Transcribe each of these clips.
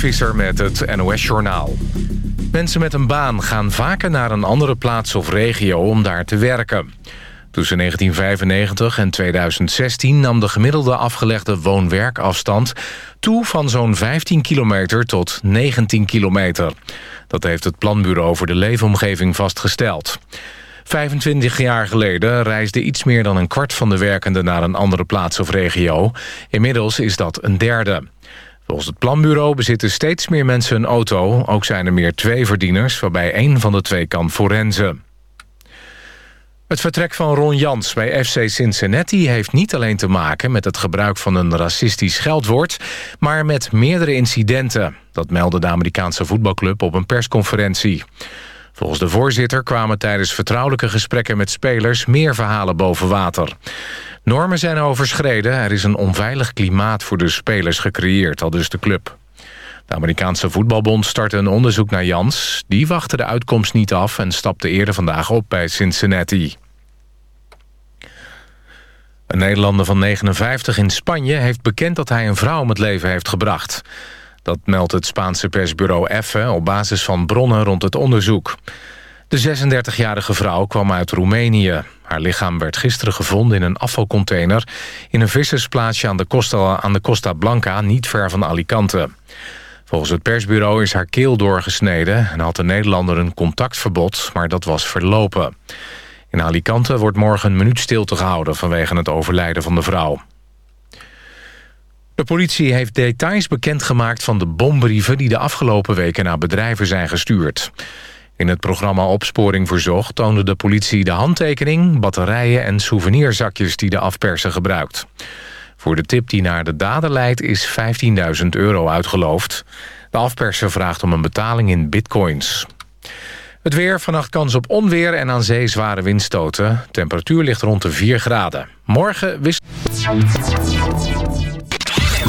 Visser met het NOS-journaal. Mensen met een baan gaan vaker naar een andere plaats of regio om daar te werken. Tussen 1995 en 2016 nam de gemiddelde afgelegde woon-werkafstand... toe van zo'n 15 kilometer tot 19 kilometer. Dat heeft het Planbureau voor de Leefomgeving vastgesteld. 25 jaar geleden reisde iets meer dan een kwart van de werkenden... naar een andere plaats of regio. Inmiddels is dat een derde. Volgens het planbureau bezitten steeds meer mensen een auto. Ook zijn er meer tweeverdieners, waarbij één van de twee kan forensen. Het vertrek van Ron Jans bij FC Cincinnati heeft niet alleen te maken met het gebruik van een racistisch geldwoord, maar met meerdere incidenten. Dat meldde de Amerikaanse voetbalclub op een persconferentie. Volgens de voorzitter kwamen tijdens vertrouwelijke gesprekken met spelers meer verhalen boven water. Normen zijn overschreden, er is een onveilig klimaat voor de spelers gecreëerd, al dus de club. De Amerikaanse voetbalbond startte een onderzoek naar Jans. Die wachtte de uitkomst niet af en stapte eerder vandaag op bij Cincinnati. Een Nederlander van 59 in Spanje heeft bekend dat hij een vrouw om het leven heeft gebracht. Dat meldt het Spaanse persbureau EFFE op basis van bronnen rond het onderzoek. De 36-jarige vrouw kwam uit Roemenië. Haar lichaam werd gisteren gevonden in een afvalcontainer... in een vissersplaatsje aan de Costa, aan de Costa Blanca, niet ver van Alicante. Volgens het persbureau is haar keel doorgesneden... en had de Nederlander een contactverbod, maar dat was verlopen. In Alicante wordt morgen een minuut stilte gehouden... vanwege het overlijden van de vrouw. De politie heeft details bekendgemaakt van de bombrieven... die de afgelopen weken naar bedrijven zijn gestuurd. In het programma Opsporing Verzocht toonde de politie de handtekening... batterijen en souvenirzakjes die de afperser gebruikt. Voor de tip die naar de dader leidt is 15.000 euro uitgeloofd. De afperser vraagt om een betaling in bitcoins. Het weer, vannacht kans op onweer en aan zee zware windstoten. Temperatuur ligt rond de 4 graden. Morgen wist...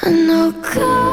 sensible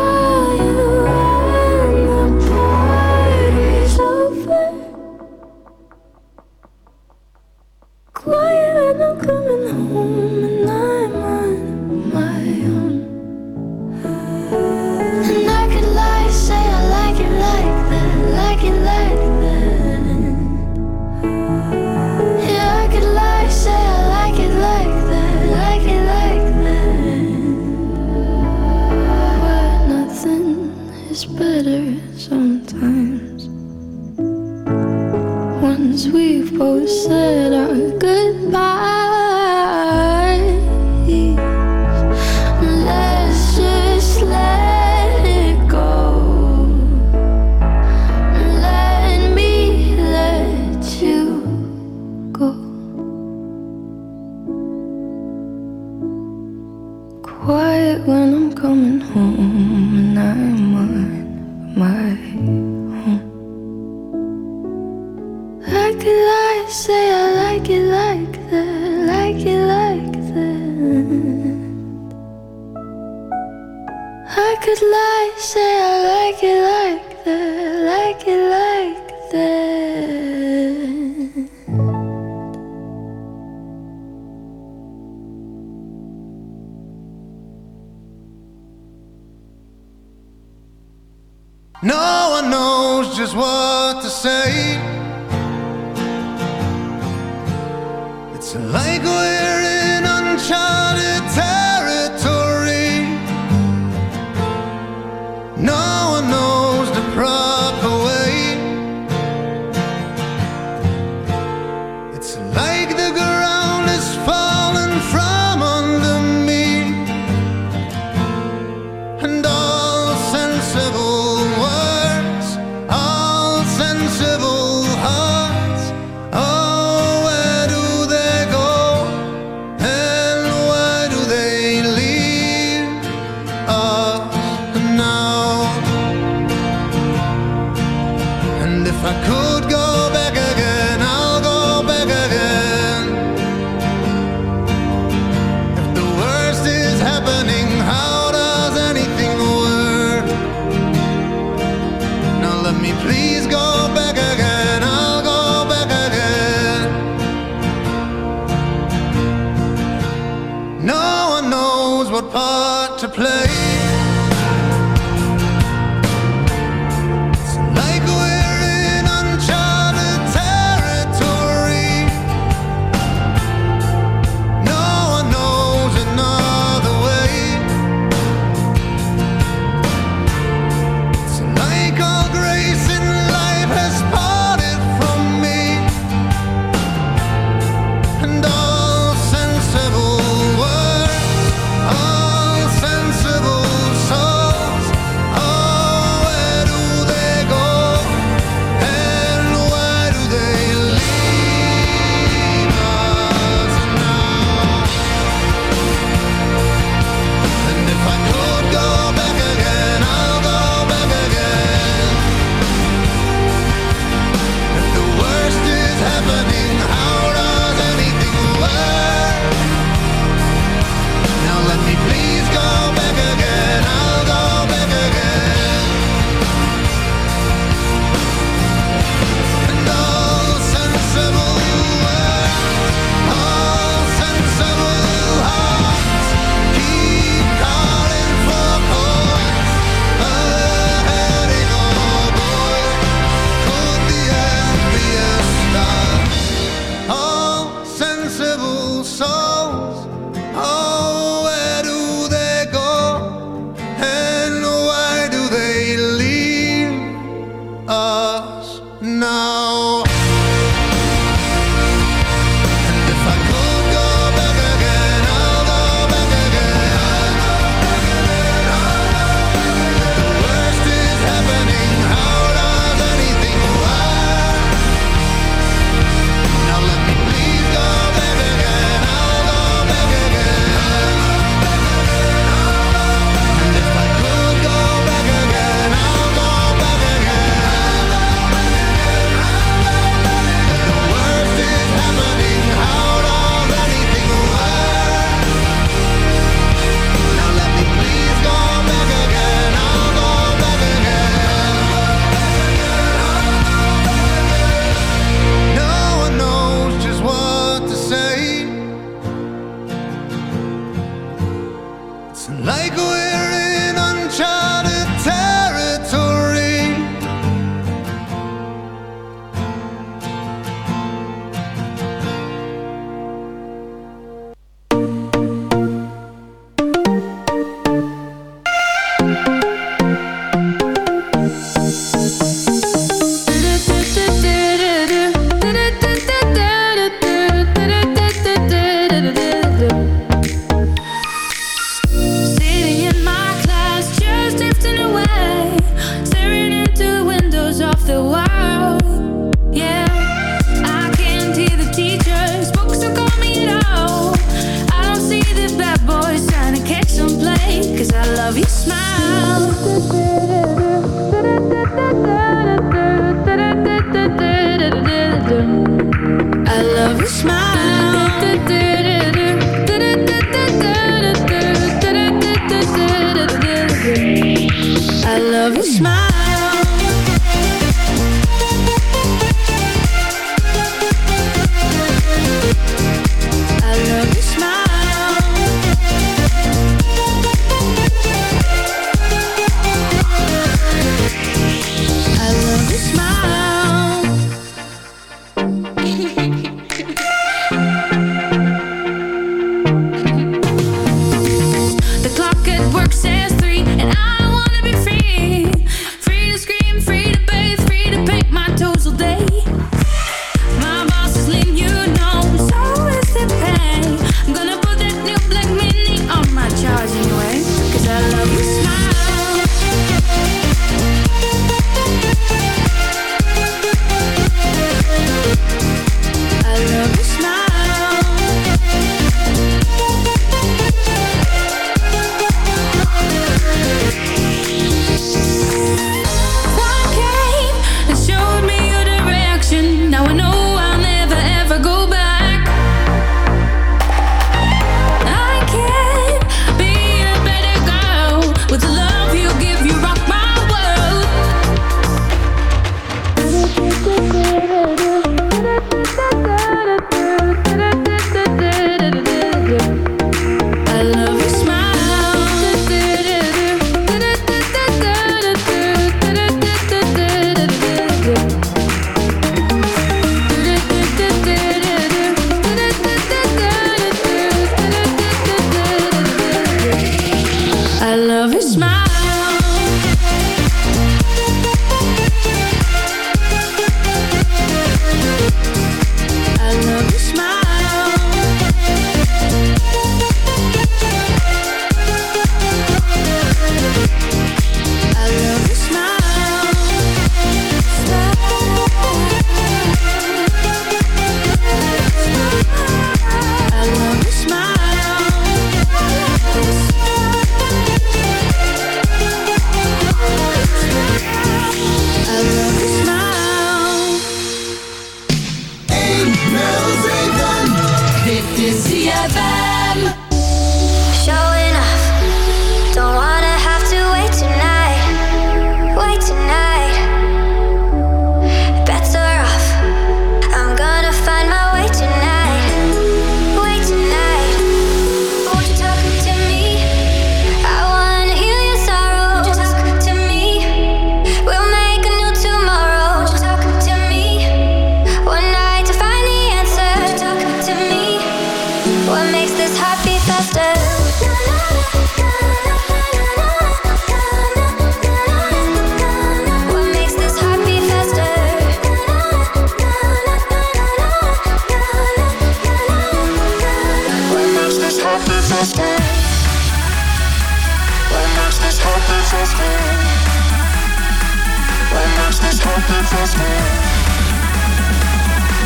happy for school?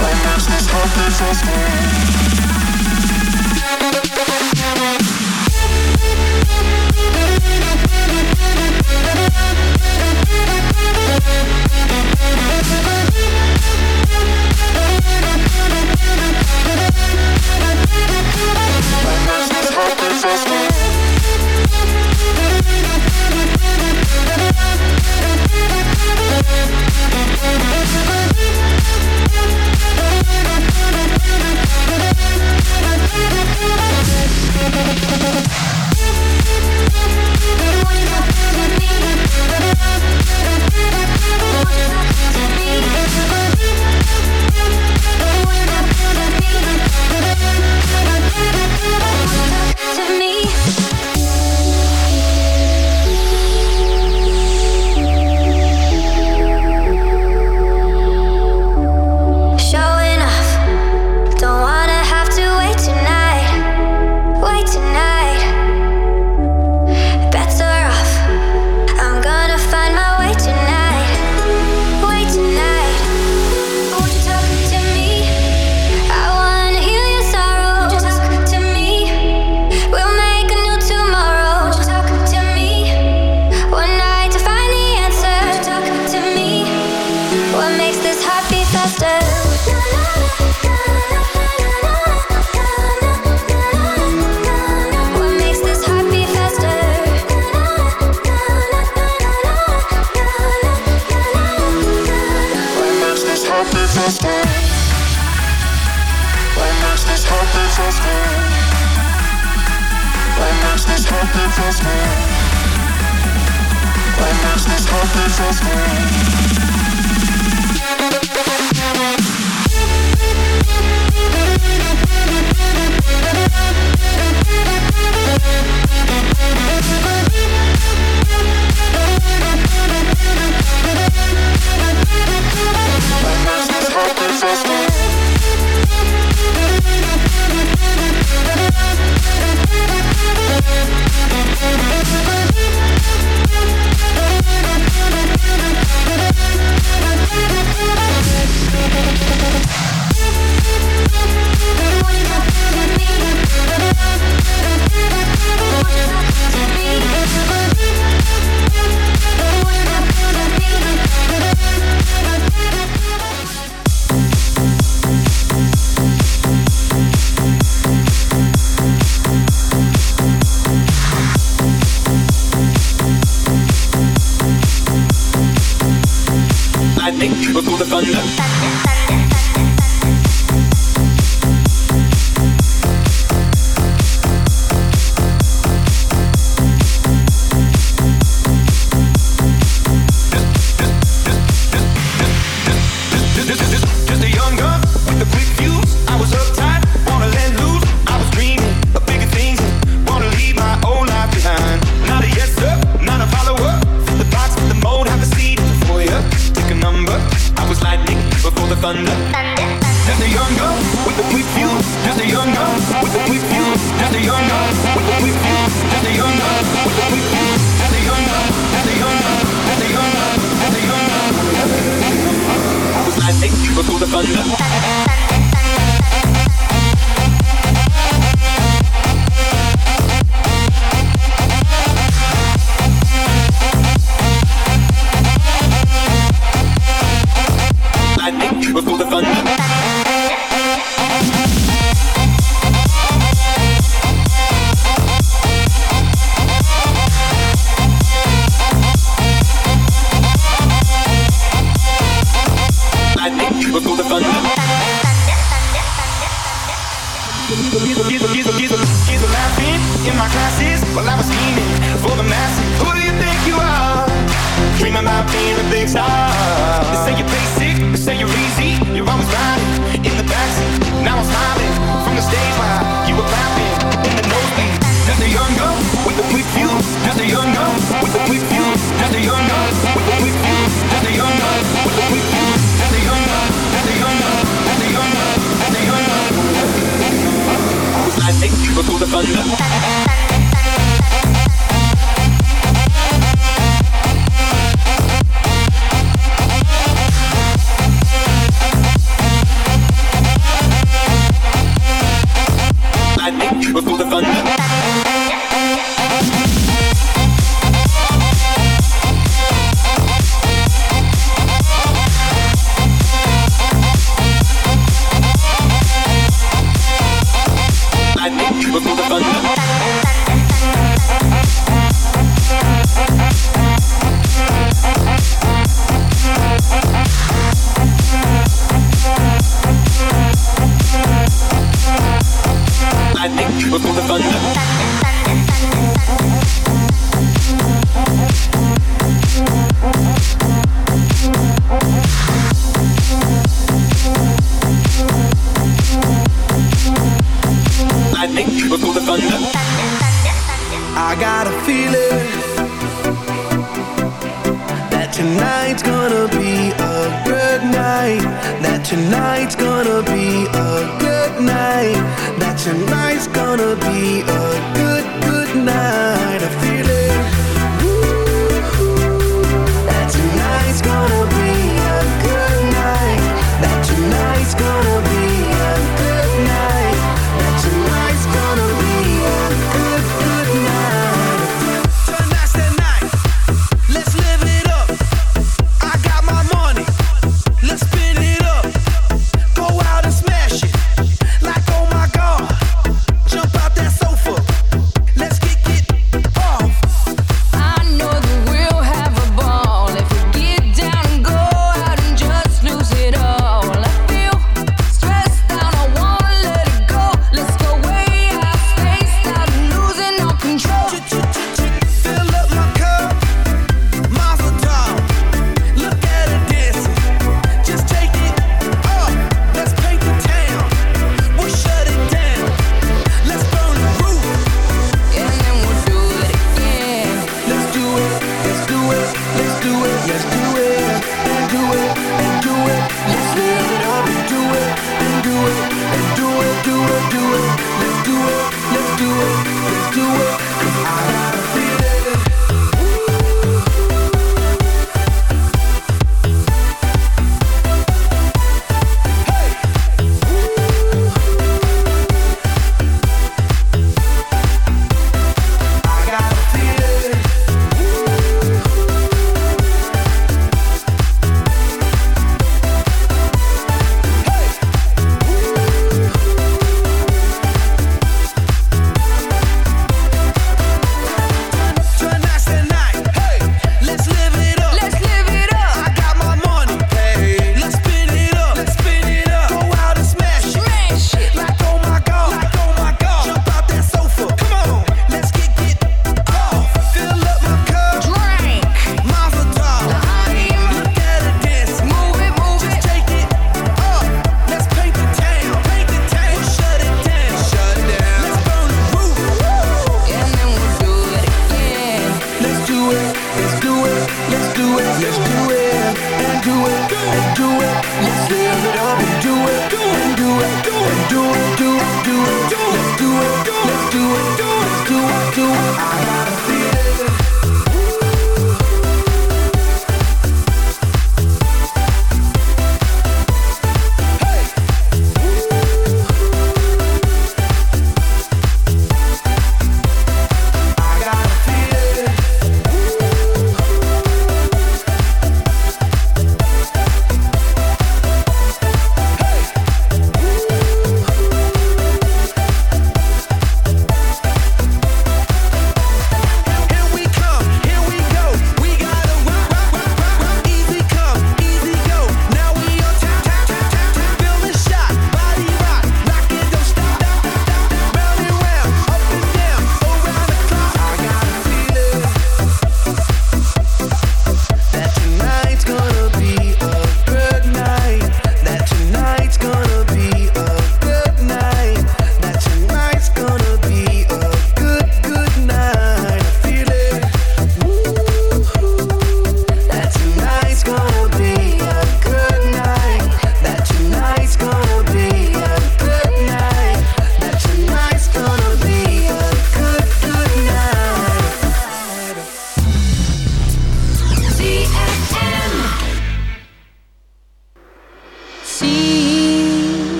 What makes this this happy for? Thank you. When is this happens, it's thunder. thunder. Just a young gun with a quick view. Just a young gun with a quick view. Just a young gun with a quick view. Just a young gun with a quick view. Just a young gun. Just a young gun. Just a young gun. Just a young gun. I was like, hey, people go to thunder. the fun.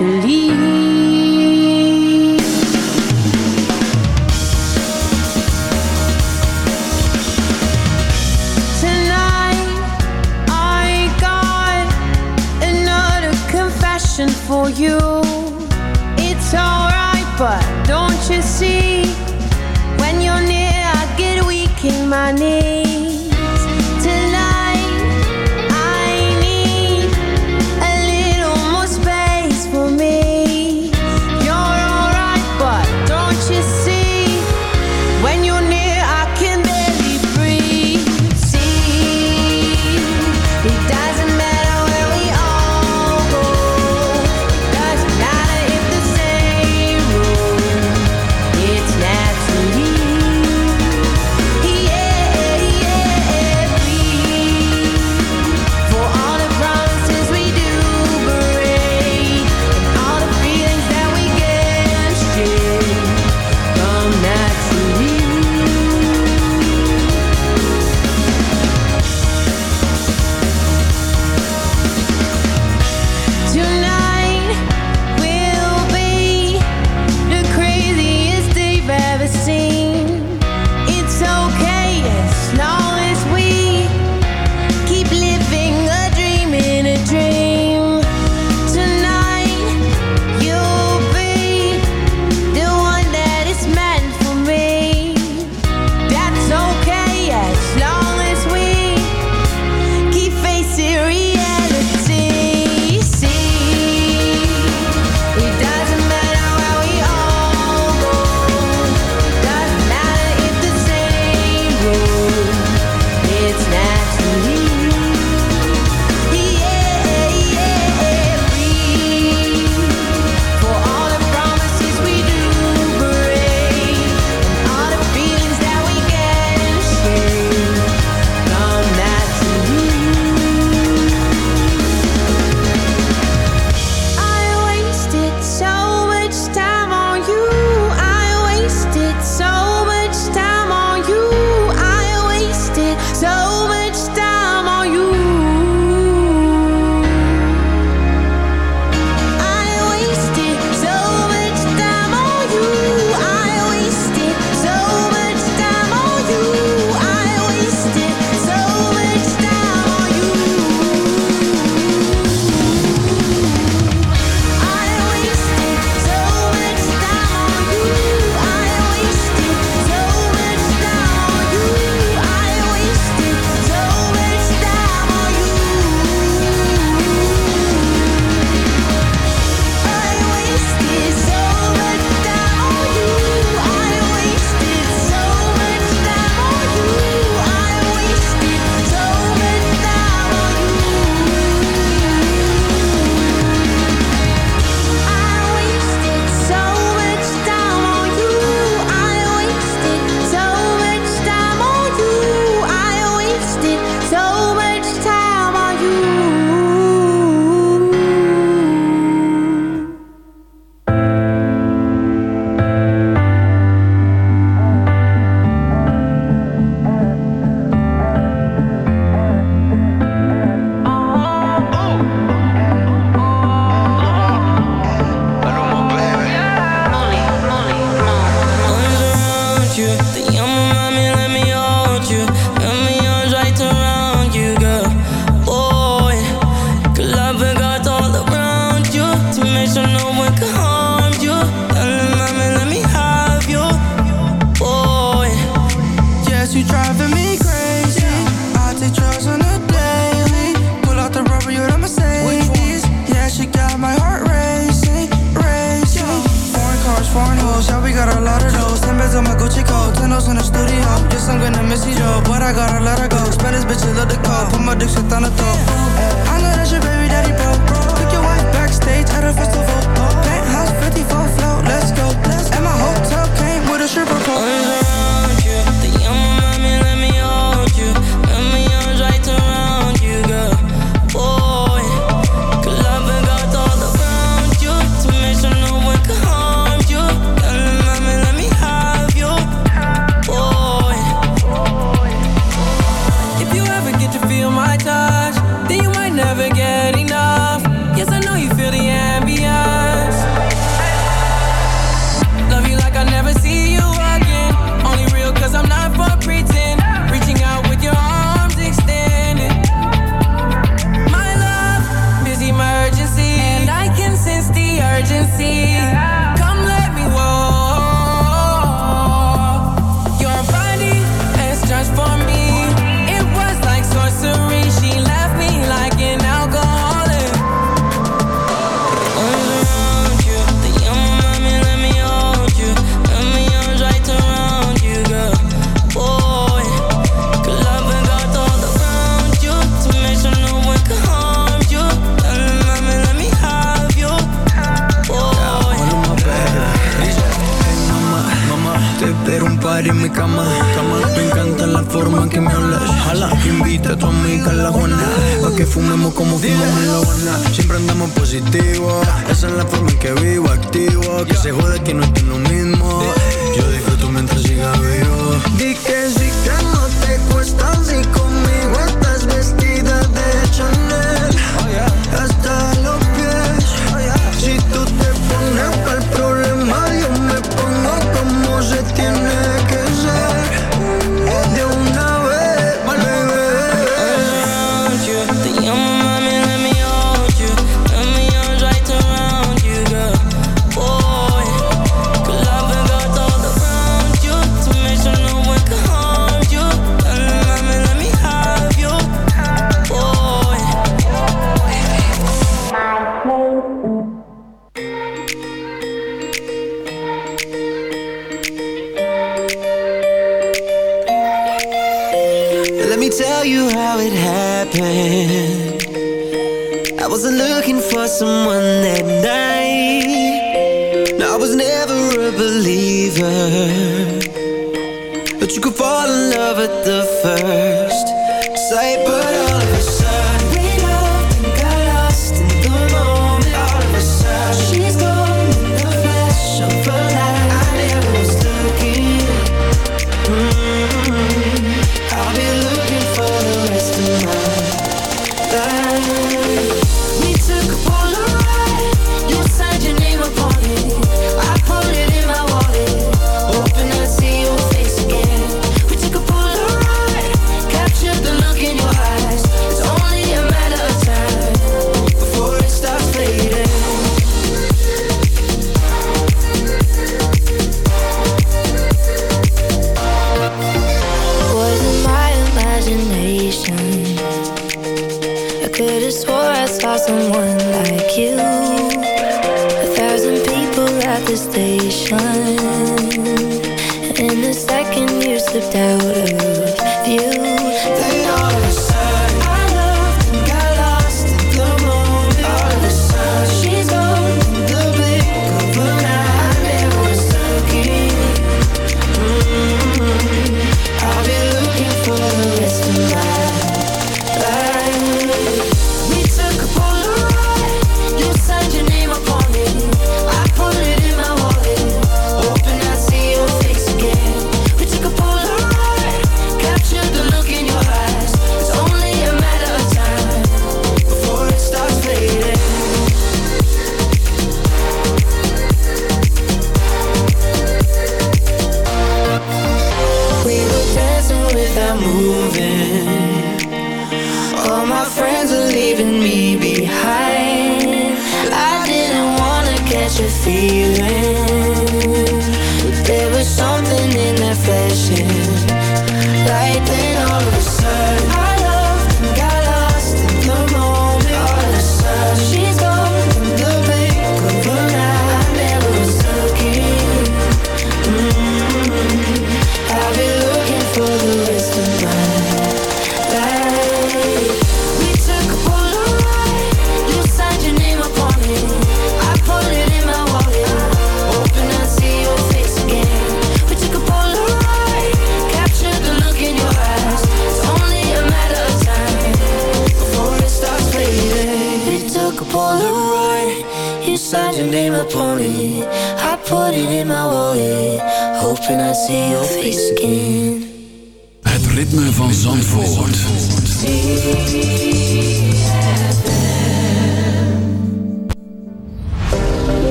Yeah, yeah.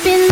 been